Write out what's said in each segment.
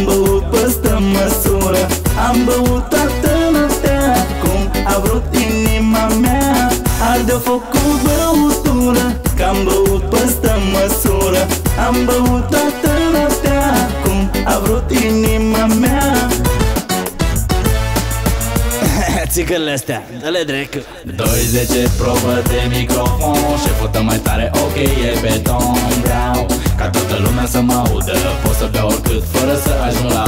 Am băut păstă măsură Am băut toată noaptea Cum a vrut inima mea. Arde foc cu băutură Că am băut păstă măsură. Am băut toată noaptea Cum a vrut inima mea. Țigările astea, dă-le drec 20 probă de microfon. Și fută mai tare, ok, e beton. Vreau ca toată lumea să mă audă. Pot să beau oricât fără să ajung la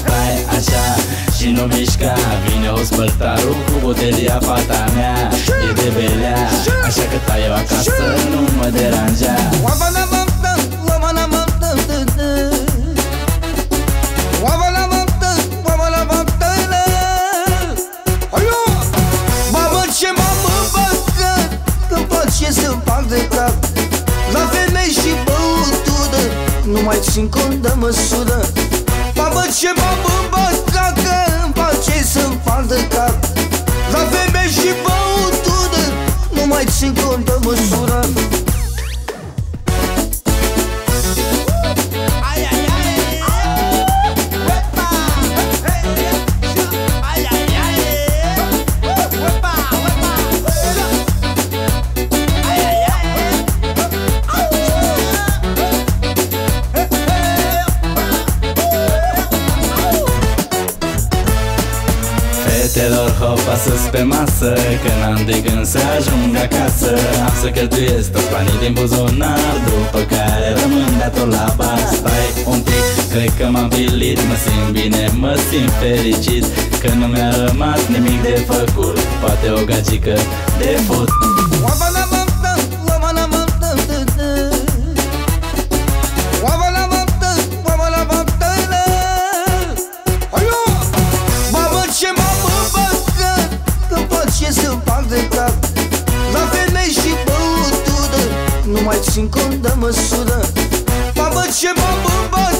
Stai așa și nu mișca. Vine ospăltarul cu botelia fata mea. E de belea, așa că Nu mai țin cont de măsură. Babă ce babă băca Fetelor hopa sus pe masă Că n-am de gând să ajung acasă. Am să cheltuiesc toți banii din buzunar După care rămân dator la bar. Stai un pic, cred că m-am pilit Mă simt bine, mă simt fericit Că nu mi-a rămas nimic de făcut. Poate o gagică de fut Nu mai țin cont de măsură Babă ce babă băca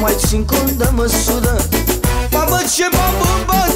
mai țin cont de măsură. Mamă ce mamă băcă